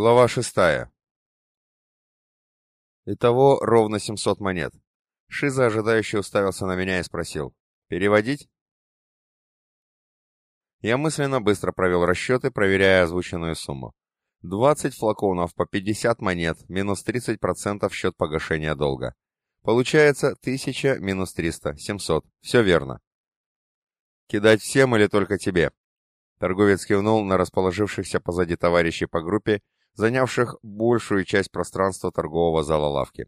Глава шестая. Итого ровно 700 монет. Шиза ожидающе уставился на меня и спросил. «Переводить?» Я мысленно быстро провел расчеты, проверяя озвученную сумму. 20 флаконов по 50 монет, минус 30% в счет погашения долга. Получается 1000 минус 300, 700. Все верно. «Кидать всем или только тебе?» Торговец кивнул на расположившихся позади товарищей по группе, занявших большую часть пространства торгового зала лавки.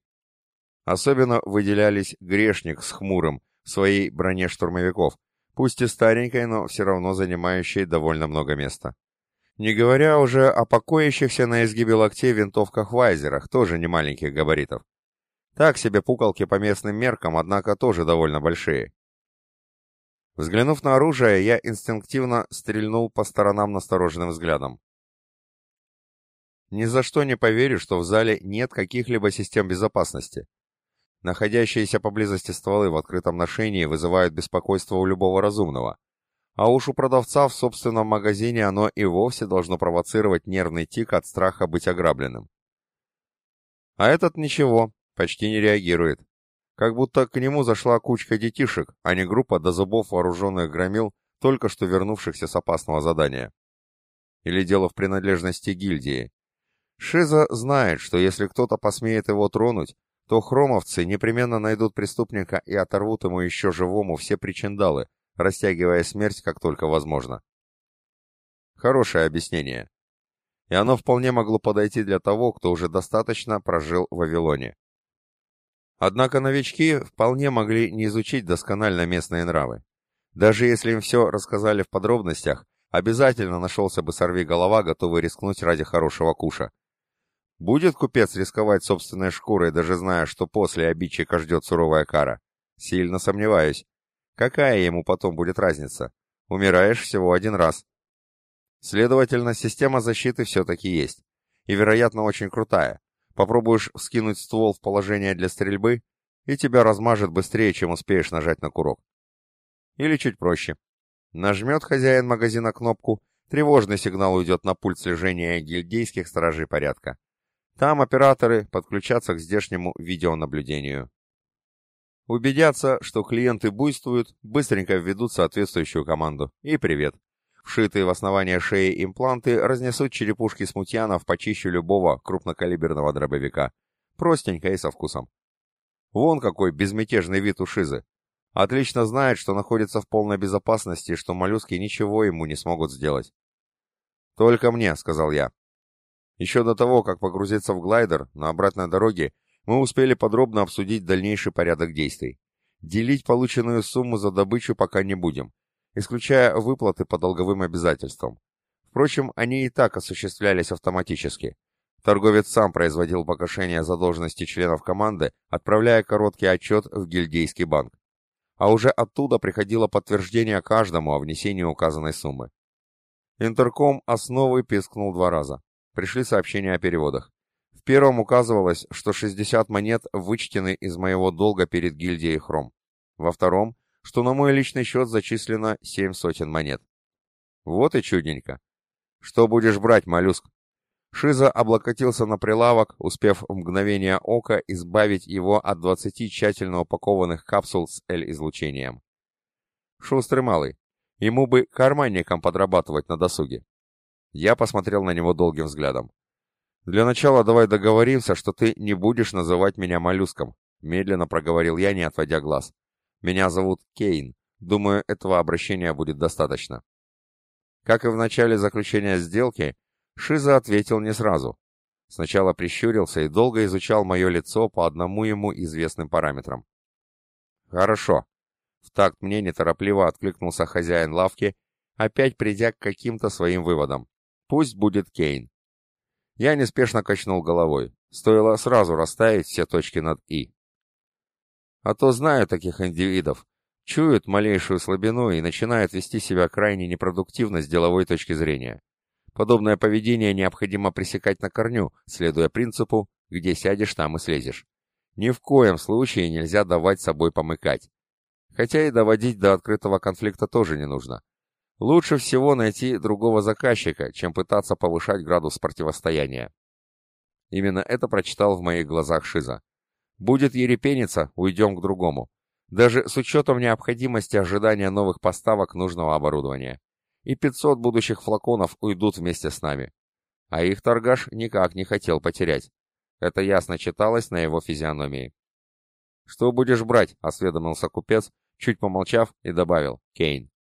Особенно выделялись грешник с хмурым в своей броне штурмовиков, пусть и старенькой, но все равно занимающей довольно много места. Не говоря уже о покоящихся на изгибе локтей винтовках-вайзерах, тоже не маленьких габаритов. Так себе пукалки по местным меркам, однако тоже довольно большие. Взглянув на оружие, я инстинктивно стрельнул по сторонам настороженным взглядом. Ни за что не поверю, что в зале нет каких-либо систем безопасности. Находящиеся поблизости стволы в открытом ношении вызывают беспокойство у любого разумного. А уж у продавца в собственном магазине оно и вовсе должно провоцировать нервный тик от страха быть ограбленным. А этот ничего, почти не реагирует. Как будто к нему зашла кучка детишек, а не группа до зубов вооруженных громил, только что вернувшихся с опасного задания. Или дело в принадлежности гильдии. Шиза знает, что если кто-то посмеет его тронуть, то хромовцы непременно найдут преступника и оторвут ему еще живому все причиндалы, растягивая смерть как только возможно. Хорошее объяснение. И оно вполне могло подойти для того, кто уже достаточно прожил в Вавилоне. Однако новички вполне могли не изучить досконально местные нравы. Даже если им все рассказали в подробностях, обязательно нашелся бы сорви голова, готовый рискнуть ради хорошего куша. Будет купец рисковать собственной шкурой, даже зная, что после обидчика ждет суровая кара? Сильно сомневаюсь. Какая ему потом будет разница? Умираешь всего один раз. Следовательно, система защиты все-таки есть. И, вероятно, очень крутая. Попробуешь вскинуть ствол в положение для стрельбы, и тебя размажет быстрее, чем успеешь нажать на курок. Или чуть проще. Нажмет хозяин магазина кнопку, тревожный сигнал уйдет на пульт слежения гильдейских стражей порядка. Там операторы подключатся к здешнему видеонаблюдению. Убедятся, что клиенты буйствуют, быстренько введут соответствующую команду. И привет. Вшитые в основание шеи импланты разнесут черепушки смутьянов почище любого крупнокалиберного дробовика. Простенько и со вкусом. Вон какой безмятежный вид у Шизы. Отлично знает, что находится в полной безопасности, что моллюски ничего ему не смогут сделать. «Только мне», — сказал я. Еще до того, как погрузиться в глайдер, на обратной дороге, мы успели подробно обсудить дальнейший порядок действий. Делить полученную сумму за добычу пока не будем, исключая выплаты по долговым обязательствам. Впрочем, они и так осуществлялись автоматически. Торговец сам производил погашение задолженности членов команды, отправляя короткий отчет в гильдейский банк. А уже оттуда приходило подтверждение каждому о внесении указанной суммы. Интерком основы пискнул два раза. Пришли сообщения о переводах. В первом указывалось, что 60 монет вычтены из моего долга перед гильдией Хром. Во втором, что на мой личный счет зачислено 7 сотен монет. Вот и чудненько. Что будешь брать, моллюск? Шиза облокотился на прилавок, успев в мгновение ока избавить его от 20 тщательно упакованных капсул с L-излучением. Шустрый малый. Ему бы карманником подрабатывать на досуге. Я посмотрел на него долгим взглядом. «Для начала давай договоримся, что ты не будешь называть меня моллюском», медленно проговорил я, не отводя глаз. «Меня зовут Кейн. Думаю, этого обращения будет достаточно». Как и в начале заключения сделки, Шиза ответил не сразу. Сначала прищурился и долго изучал мое лицо по одному ему известным параметрам. «Хорошо», — в такт мне неторопливо откликнулся хозяин лавки, опять придя к каким-то своим выводам. Пусть будет Кейн. Я неспешно качнул головой. Стоило сразу расставить все точки над «и». А то знаю таких индивидов. Чуют малейшую слабину и начинают вести себя крайне непродуктивно с деловой точки зрения. Подобное поведение необходимо пресекать на корню, следуя принципу «где сядешь, там и слезешь». Ни в коем случае нельзя давать собой помыкать. Хотя и доводить до открытого конфликта тоже не нужно. Лучше всего найти другого заказчика, чем пытаться повышать градус противостояния. Именно это прочитал в моих глазах Шиза. Будет ерепениться, уйдем к другому. Даже с учетом необходимости ожидания новых поставок нужного оборудования. И 500 будущих флаконов уйдут вместе с нами. А их торгаш никак не хотел потерять. Это ясно читалось на его физиономии. «Что будешь брать?» — осведомился купец, чуть помолчав и добавил «Кейн».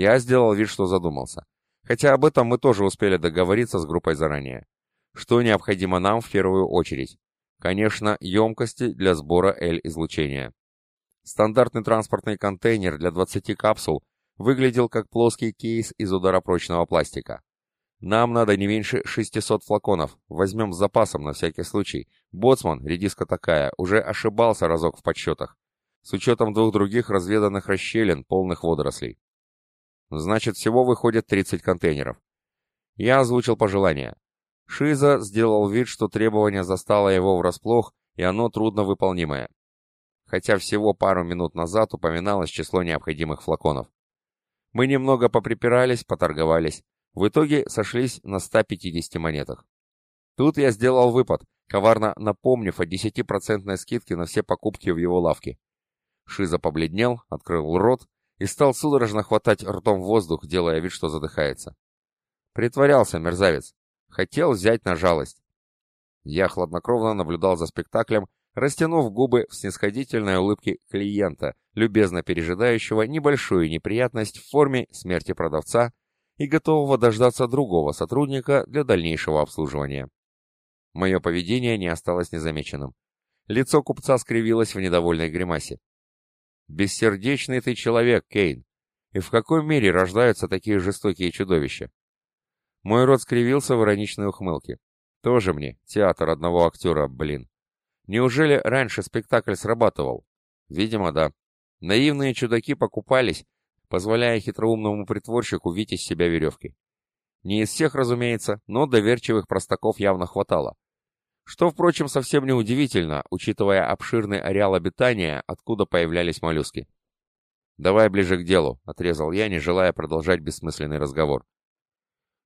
Я сделал вид, что задумался. Хотя об этом мы тоже успели договориться с группой заранее. Что необходимо нам в первую очередь? Конечно, емкости для сбора L-излучения. Стандартный транспортный контейнер для 20 капсул выглядел как плоский кейс из ударопрочного пластика. Нам надо не меньше 600 флаконов, возьмем с запасом на всякий случай. Боцман, редиска такая, уже ошибался разок в подсчетах. С учетом двух других разведанных расщелин, полных водорослей. Значит, всего выходит 30 контейнеров. Я озвучил пожелание. Шиза сделал вид, что требование застало его врасплох, и оно трудно выполнимое. Хотя всего пару минут назад упоминалось число необходимых флаконов. Мы немного поприпирались, поторговались. В итоге сошлись на 150 монетах. Тут я сделал выпад, коварно напомнив о 10% скидке на все покупки в его лавке. Шиза побледнел, открыл рот и стал судорожно хватать ртом воздух, делая вид, что задыхается. Притворялся мерзавец. Хотел взять на жалость. Я хладнокровно наблюдал за спектаклем, растянув губы в снисходительной улыбке клиента, любезно пережидающего небольшую неприятность в форме смерти продавца и готового дождаться другого сотрудника для дальнейшего обслуживания. Мое поведение не осталось незамеченным. Лицо купца скривилось в недовольной гримасе. «Бессердечный ты человек, Кейн! И в какой мере рождаются такие жестокие чудовища?» Мой рот скривился в ироничной ухмылке. Тоже мне, театр одного актера, блин. Неужели раньше спектакль срабатывал? Видимо, да. Наивные чудаки покупались, позволяя хитроумному притворщику вить из себя веревки. Не из всех, разумеется, но доверчивых простаков явно хватало. Что, впрочем, совсем не удивительно, учитывая обширный ареал обитания, откуда появлялись моллюски. «Давай ближе к делу», — отрезал я, не желая продолжать бессмысленный разговор.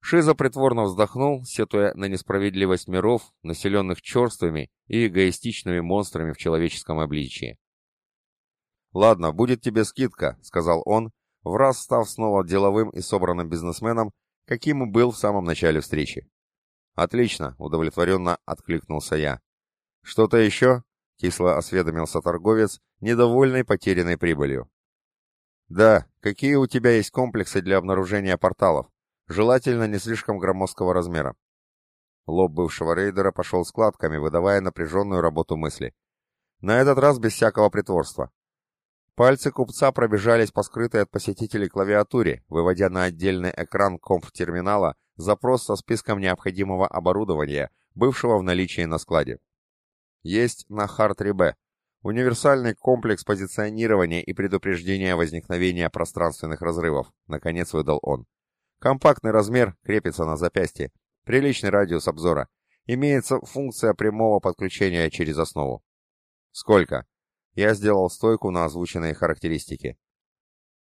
Шиза притворно вздохнул, сетуя на несправедливость миров, населенных черствыми и эгоистичными монстрами в человеческом обличии. «Ладно, будет тебе скидка», — сказал он, в раз став снова деловым и собранным бизнесменом, каким и был в самом начале встречи. «Отлично», — удовлетворенно откликнулся я. «Что-то еще?» — кисло осведомился торговец, недовольный потерянной прибылью. «Да, какие у тебя есть комплексы для обнаружения порталов?» желательно не слишком громоздкого размера. Лоб бывшего рейдера пошел складками, выдавая напряженную работу мысли. На этот раз без всякого притворства. Пальцы купца пробежались по скрытой от посетителей клавиатуре, выводя на отдельный экран комп-терминала запрос со списком необходимого оборудования, бывшего в наличии на складе. Есть на Хар-3Б. Универсальный комплекс позиционирования и предупреждения возникновения пространственных разрывов, наконец выдал он. Компактный размер, крепится на запястье. Приличный радиус обзора. Имеется функция прямого подключения через основу. Сколько? Я сделал стойку на озвученные характеристики.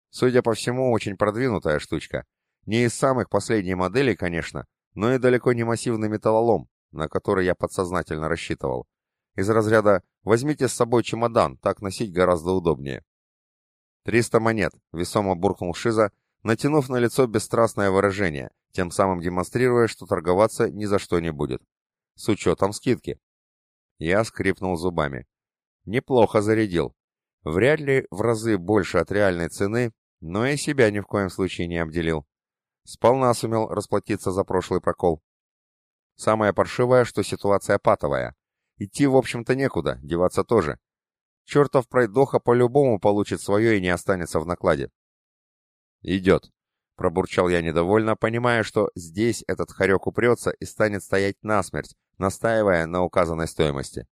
Судя по всему, очень продвинутая штучка. Не из самых последних моделей, конечно, но и далеко не массивный металлолом, на который я подсознательно рассчитывал. Из разряда «возьмите с собой чемодан, так носить гораздо удобнее». «Триста монет», — весомо буркнул Шиза, натянув на лицо бесстрастное выражение, тем самым демонстрируя, что торговаться ни за что не будет. С учетом скидки. Я скрипнул зубами. Неплохо зарядил. Вряд ли в разы больше от реальной цены, но и себя ни в коем случае не обделил. Сполна сумел расплатиться за прошлый прокол. Самое паршивое, что ситуация патовая. Идти, в общем-то, некуда, деваться тоже. Чертов пройдоха по-любому получит свое и не останется в накладе. «Идет», — пробурчал я недовольно, понимая, что здесь этот хорек упрется и станет стоять насмерть, настаивая на указанной стоимости.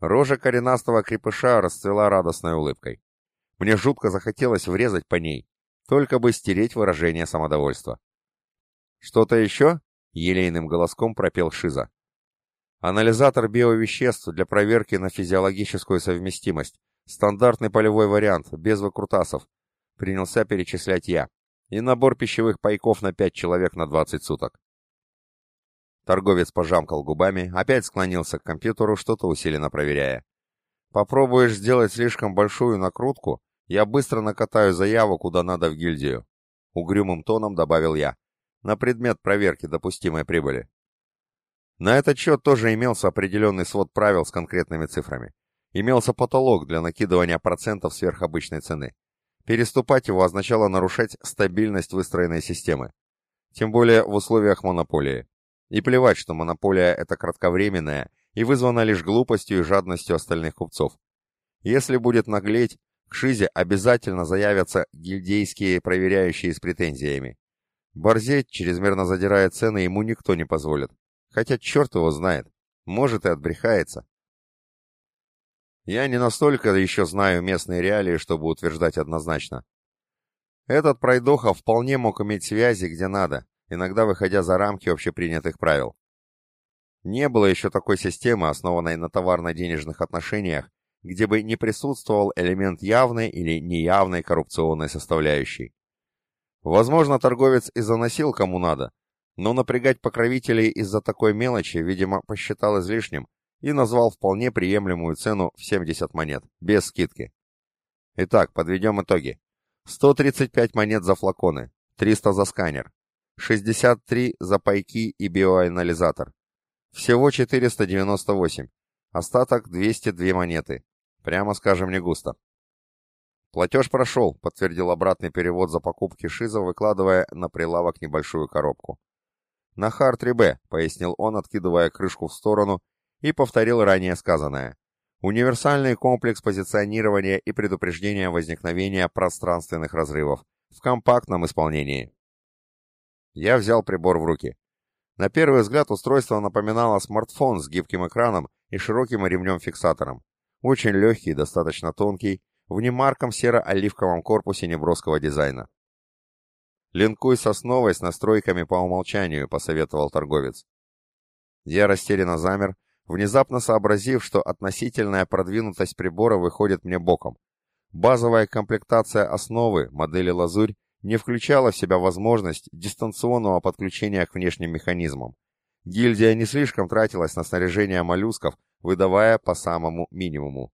Рожа коренастого крепыша расцвела радостной улыбкой. Мне жутко захотелось врезать по ней, только бы стереть выражение самодовольства. «Что-то еще?» — елейным голоском пропел Шиза. «Анализатор биовеществ для проверки на физиологическую совместимость. Стандартный полевой вариант, без выкрутасов принялся перечислять я. И набор пищевых пайков на пять человек на двадцать суток. Торговец пожамкал губами, опять склонился к компьютеру, что-то усиленно проверяя. Попробуешь сделать слишком большую накрутку, я быстро накатаю заяву куда надо в гильдию. Угрюмым тоном добавил я. На предмет проверки допустимой прибыли. На этот счет тоже имелся определенный свод правил с конкретными цифрами. Имелся потолок для накидывания процентов сверх обычной цены. Переступать его означало нарушать стабильность выстроенной системы. Тем более в условиях монополии. И плевать, что монополия это кратковременная и вызвана лишь глупостью и жадностью остальных купцов. Если будет наглеть, к Шизе обязательно заявятся гильдейские проверяющие с претензиями. Борзеть, чрезмерно задирая цены, ему никто не позволит. Хотя черт его знает, может и отбрехается. Я не настолько еще знаю местные реалии, чтобы утверждать однозначно. Этот пройдоха вполне мог иметь связи где надо, иногда выходя за рамки общепринятых правил. Не было еще такой системы, основанной на товарно-денежных отношениях, где бы не присутствовал элемент явной или неявной коррупционной составляющей. Возможно, торговец и заносил кому надо, но напрягать покровителей из-за такой мелочи, видимо, посчитал излишним, и назвал вполне приемлемую цену в 70 монет, без скидки. Итак, подведем итоги. 135 монет за флаконы, 300 за сканер, 63 за пайки и биоанализатор. Всего 498. Остаток 202 монеты. Прямо скажем, не густо. «Платеж прошел», — подтвердил обратный перевод за покупки Шиза, выкладывая на прилавок небольшую коробку. «На Хар-3Б», — пояснил он, откидывая крышку в сторону и повторил ранее сказанное. Универсальный комплекс позиционирования и предупреждения возникновения пространственных разрывов в компактном исполнении. Я взял прибор в руки. На первый взгляд устройство напоминало смартфон с гибким экраном и широким ремнем-фиксатором. Очень легкий, достаточно тонкий, в немарком серо-оливковом корпусе неброского дизайна. «Линкуй сосновой с настройками по умолчанию», — посоветовал торговец. Я растерянно замер, внезапно сообразив, что относительная продвинутость прибора выходит мне боком. Базовая комплектация основы, модели «Лазурь», не включала в себя возможность дистанционного подключения к внешним механизмам. Гильдия не слишком тратилась на снаряжение моллюсков, выдавая по самому минимуму.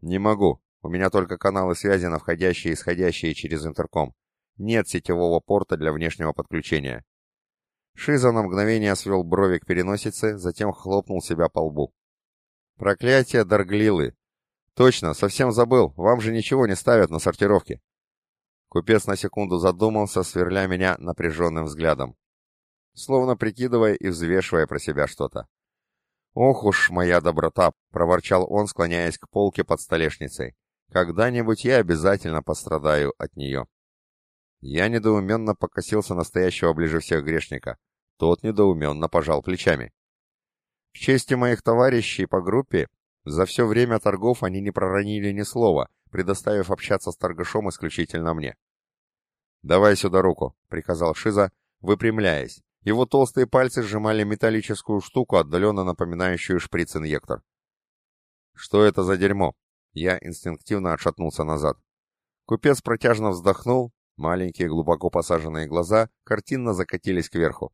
«Не могу. У меня только каналы связи на входящие и исходящие через интерком. Нет сетевого порта для внешнего подключения. Шиза на мгновение свел брови к переносице, затем хлопнул себя по лбу. «Проклятие Дарглилы! Точно, совсем забыл, вам же ничего не ставят на сортировке!» Купец на секунду задумался, сверля меня напряженным взглядом, словно прикидывая и взвешивая про себя что-то. «Ох уж моя доброта!» — проворчал он, склоняясь к полке под столешницей. «Когда-нибудь я обязательно пострадаю от нее». Я недоуменно покосился настоящего ближе всех грешника. Тот недоуменно пожал плечами. К чести моих товарищей по группе, за все время торгов они не проронили ни слова, предоставив общаться с торгашом исключительно мне. «Давай сюда руку», — приказал Шиза, выпрямляясь. Его толстые пальцы сжимали металлическую штуку, отдаленно напоминающую шприц-инъектор. «Что это за дерьмо?» Я инстинктивно отшатнулся назад. Купец протяжно вздохнул, Маленькие, глубоко посаженные глаза картинно закатились кверху.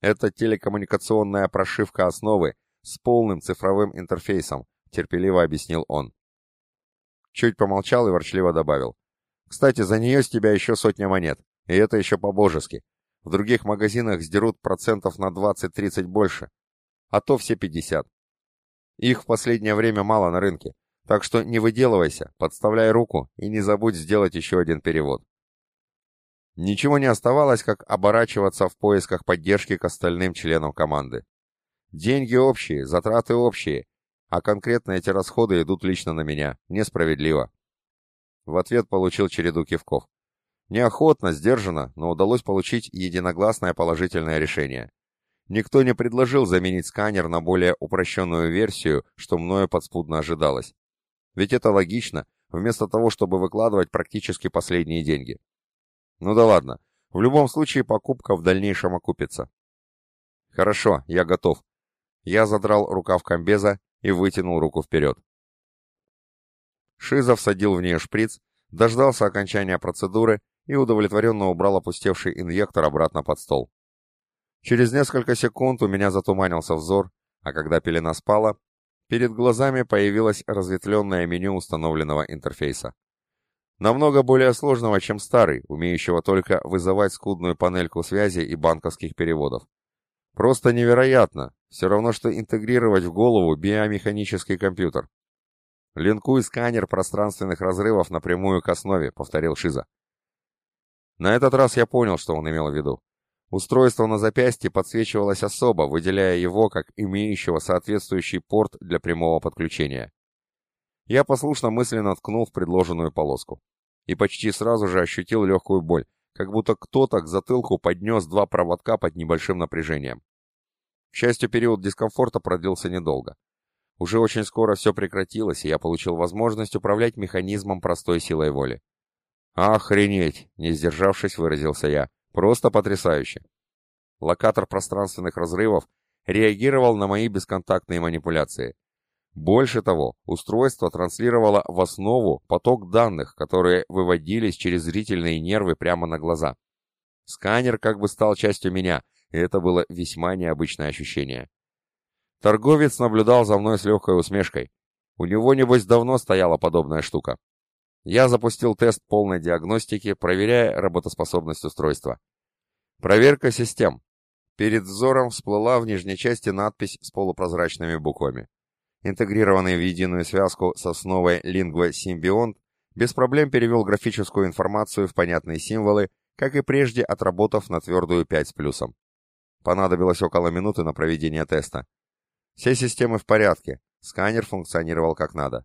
Это телекоммуникационная прошивка основы с полным цифровым интерфейсом, терпеливо объяснил он. Чуть помолчал и ворчливо добавил. Кстати, за нее с тебя еще сотня монет, и это еще по-божески. В других магазинах сдерут процентов на 20-30 больше, а то все 50. Их в последнее время мало на рынке, так что не выделывайся, подставляй руку и не забудь сделать еще один перевод. Ничего не оставалось, как оборачиваться в поисках поддержки к остальным членам команды. Деньги общие, затраты общие, а конкретно эти расходы идут лично на меня. Несправедливо. В ответ получил череду кивков. Неохотно, сдержанно, но удалось получить единогласное положительное решение. Никто не предложил заменить сканер на более упрощенную версию, что мною подспудно ожидалось. Ведь это логично, вместо того, чтобы выкладывать практически последние деньги. Ну да ладно. В любом случае покупка в дальнейшем окупится. Хорошо, я готов. Я задрал рукав комбеза и вытянул руку вперед. Шизов садил в нее шприц, дождался окончания процедуры и удовлетворенно убрал опустевший инъектор обратно под стол. Через несколько секунд у меня затуманился взор, а когда пелена спала, перед глазами появилось разветвленное меню установленного интерфейса. Намного более сложного, чем старый, умеющего только вызывать скудную панельку связи и банковских переводов. Просто невероятно, все равно, что интегрировать в голову биомеханический компьютер. «Линкуй сканер пространственных разрывов напрямую к основе», — повторил Шиза. На этот раз я понял, что он имел в виду. Устройство на запястье подсвечивалось особо, выделяя его как имеющего соответствующий порт для прямого подключения. Я послушно мысленно ткнул в предложенную полоску. И почти сразу же ощутил легкую боль, как будто кто-то к затылку поднес два проводка под небольшим напряжением. К счастью, период дискомфорта продлился недолго. Уже очень скоро все прекратилось, и я получил возможность управлять механизмом простой силой воли. «Охренеть!» — не сдержавшись, выразился я. «Просто потрясающе!» Локатор пространственных разрывов реагировал на мои бесконтактные манипуляции. Больше того, устройство транслировало в основу поток данных, которые выводились через зрительные нервы прямо на глаза. Сканер как бы стал частью меня, и это было весьма необычное ощущение. Торговец наблюдал за мной с легкой усмешкой. У него, небось, давно стояла подобная штука. Я запустил тест полной диагностики, проверяя работоспособность устройства. Проверка систем. Перед взором всплыла в нижней части надпись с полупрозрачными буквами. Интегрированный в единую связку с основой Lingua Symbiont без проблем перевел графическую информацию в понятные символы, как и прежде отработав на твердую 5 с плюсом. Понадобилось около минуты на проведение теста. Все системы в порядке, сканер функционировал как надо.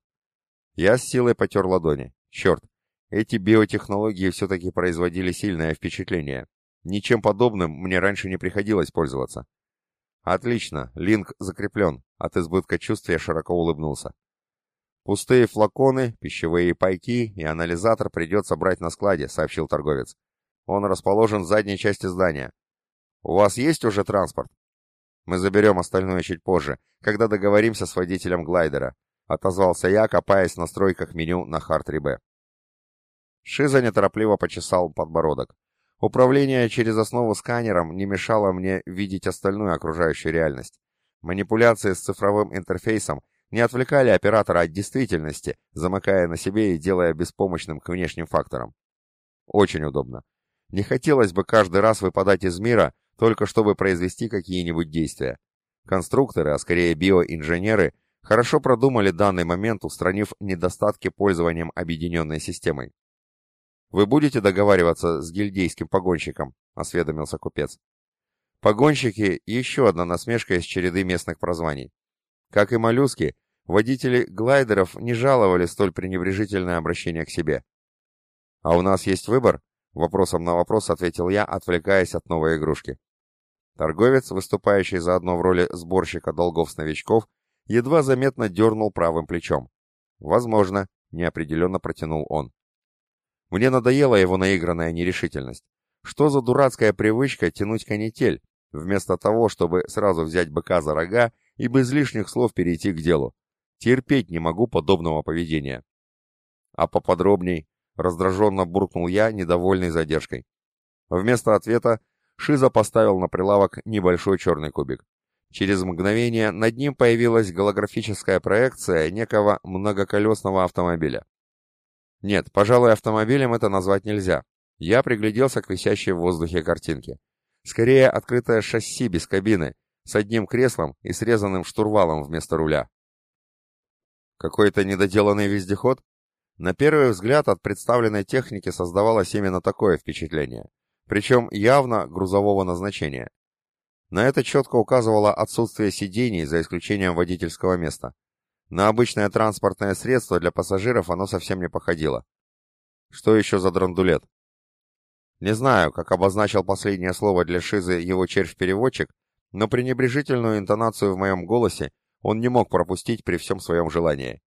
Я с силой потер ладони. Черт, эти биотехнологии все-таки производили сильное впечатление. Ничем подобным мне раньше не приходилось пользоваться. Отлично, линк закреплен. От избытка чувств я широко улыбнулся. Пустые флаконы, пищевые пайки и анализатор придется брать на складе, сообщил торговец. Он расположен в задней части здания. У вас есть уже транспорт? Мы заберем остальное чуть позже, когда договоримся с водителем глайдера. — отозвался я, копаясь в настройках меню на Харт-3Б. Шиза неторопливо почесал подбородок. Управление через основу сканером не мешало мне видеть остальную окружающую реальность. Манипуляции с цифровым интерфейсом не отвлекали оператора от действительности, замыкая на себе и делая беспомощным к внешним факторам. Очень удобно. Не хотелось бы каждый раз выпадать из мира, только чтобы произвести какие-нибудь действия. Конструкторы, а скорее биоинженеры, Хорошо продумали данный момент, устранив недостатки пользованием объединенной системой. «Вы будете договариваться с гильдейским погонщиком?» — осведомился купец. Погонщики — еще одна насмешка из череды местных прозваний. Как и моллюски, водители глайдеров не жаловали столь пренебрежительное обращение к себе. «А у нас есть выбор?» — вопросом на вопрос ответил я, отвлекаясь от новой игрушки. Торговец, выступающий заодно в роли сборщика долгов с новичков, едва заметно дернул правым плечом. «Возможно», — неопределенно протянул он. Мне надоела его наигранная нерешительность. Что за дурацкая привычка тянуть канитель, вместо того, чтобы сразу взять быка за рога и без лишних слов перейти к делу? Терпеть не могу подобного поведения. А поподробней, раздраженно буркнул я, недовольный задержкой. Вместо ответа Шиза поставил на прилавок небольшой черный кубик. Через мгновение над ним появилась голографическая проекция некого многоколесного автомобиля. Нет, пожалуй, автомобилем это назвать нельзя. Я пригляделся к висящей в воздухе картинке. Скорее, открытое шасси без кабины, с одним креслом и срезанным штурвалом вместо руля. Какой-то недоделанный вездеход? На первый взгляд от представленной техники создавалось именно такое впечатление. Причем явно грузового назначения. На это четко указывало отсутствие сидений, за исключением водительского места. На обычное транспортное средство для пассажиров оно совсем не походило. Что еще за драндулет? Не знаю, как обозначил последнее слово для Шизы его червь-переводчик, но пренебрежительную интонацию в моем голосе он не мог пропустить при всем своем желании.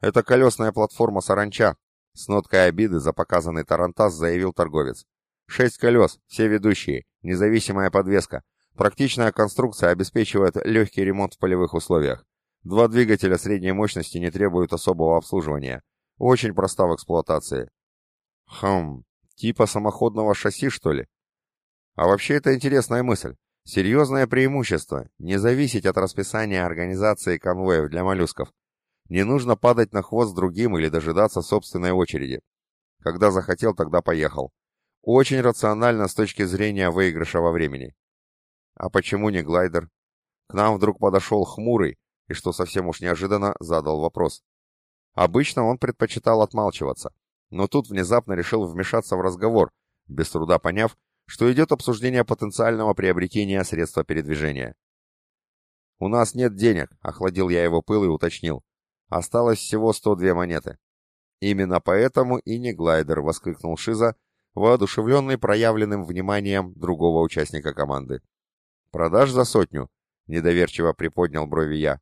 «Это колесная платформа «Саранча», — с ноткой обиды за показанный тарантас заявил торговец. «Шесть колес, все ведущие, независимая подвеска, Практичная конструкция обеспечивает легкий ремонт в полевых условиях. Два двигателя средней мощности не требуют особого обслуживания. Очень проста в эксплуатации. Хм, типа самоходного шасси, что ли? А вообще это интересная мысль. Серьезное преимущество – не зависеть от расписания организации конвоев для моллюсков. Не нужно падать на хвост другим или дожидаться собственной очереди. Когда захотел, тогда поехал. Очень рационально с точки зрения выигрыша во времени. А почему не глайдер? К нам вдруг подошел хмурый и, что совсем уж неожиданно, задал вопрос. Обычно он предпочитал отмалчиваться, но тут внезапно решил вмешаться в разговор, без труда поняв, что идет обсуждение потенциального приобретения средства передвижения. «У нас нет денег», — охладил я его пыл и уточнил. «Осталось всего 102 монеты». «Именно поэтому и не глайдер», — воскликнул Шиза, воодушевленный проявленным вниманием другого участника команды. «Продашь за сотню?» — недоверчиво приподнял брови я.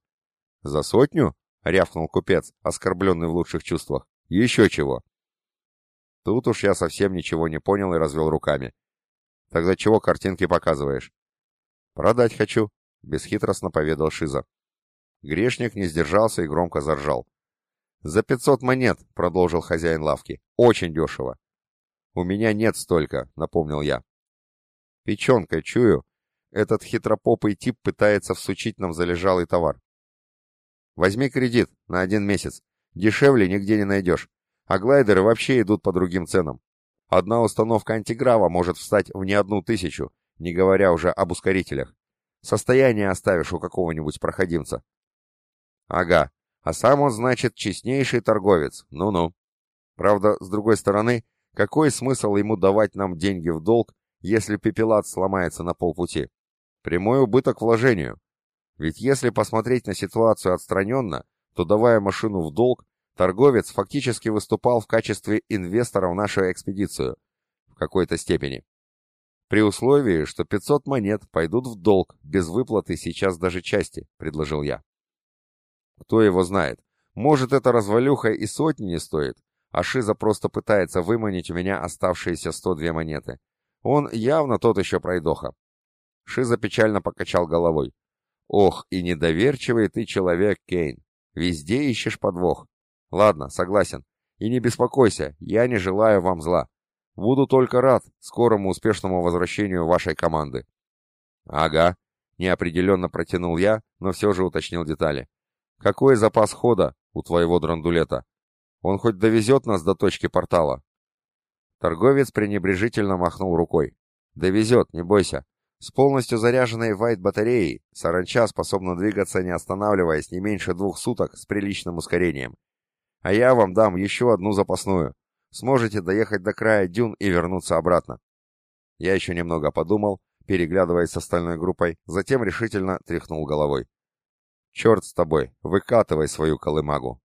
«За сотню?» — рявкнул купец, оскорбленный в лучших чувствах. «Еще чего?» Тут уж я совсем ничего не понял и развел руками. «Тогда чего картинки показываешь?» «Продать хочу», — бесхитростно поведал Шиза. Грешник не сдержался и громко заржал. «За пятьсот монет», — продолжил хозяин лавки. «Очень дешево». «У меня нет столько», — напомнил я. «Печенкой чую. Этот хитропопый тип пытается всучить нам залежалый товар. Возьми кредит на один месяц. Дешевле нигде не найдешь. А глайдеры вообще идут по другим ценам. Одна установка антиграва может встать в не одну тысячу, не говоря уже об ускорителях. Состояние оставишь у какого-нибудь проходимца. Ага, а сам он, значит, честнейший торговец. Ну-ну. Правда, с другой стороны, какой смысл ему давать нам деньги в долг, если пепелат сломается на полпути? Прямой убыток вложению. Ведь если посмотреть на ситуацию отстраненно, то давая машину в долг, торговец фактически выступал в качестве инвестора в нашу экспедицию, в какой-то степени. При условии, что 500 монет пойдут в долг, без выплаты сейчас даже части, предложил я. Кто его знает? Может, эта развалюха и сотни не стоит, а Шиза просто пытается выманить у меня оставшиеся 102 монеты. Он явно тот еще пройдоха. Шиза печально покачал головой. Ох, и недоверчивый ты человек, Кейн. Везде ищешь подвох. Ладно, согласен. И не беспокойся, я не желаю вам зла. Буду только рад скорому успешному возвращению вашей команды. Ага, неопределенно протянул я, но все же уточнил детали. Какой запас хода у твоего драндулета? Он хоть довезет нас до точки портала? Торговец пренебрежительно махнул рукой. Довезет, не бойся. С полностью заряженной вайт-батареей саранча способна двигаться, не останавливаясь, не меньше двух суток с приличным ускорением. А я вам дам еще одну запасную. Сможете доехать до края дюн и вернуться обратно. Я еще немного подумал, переглядываясь с остальной группой, затем решительно тряхнул головой. «Черт с тобой, выкатывай свою колымагу!»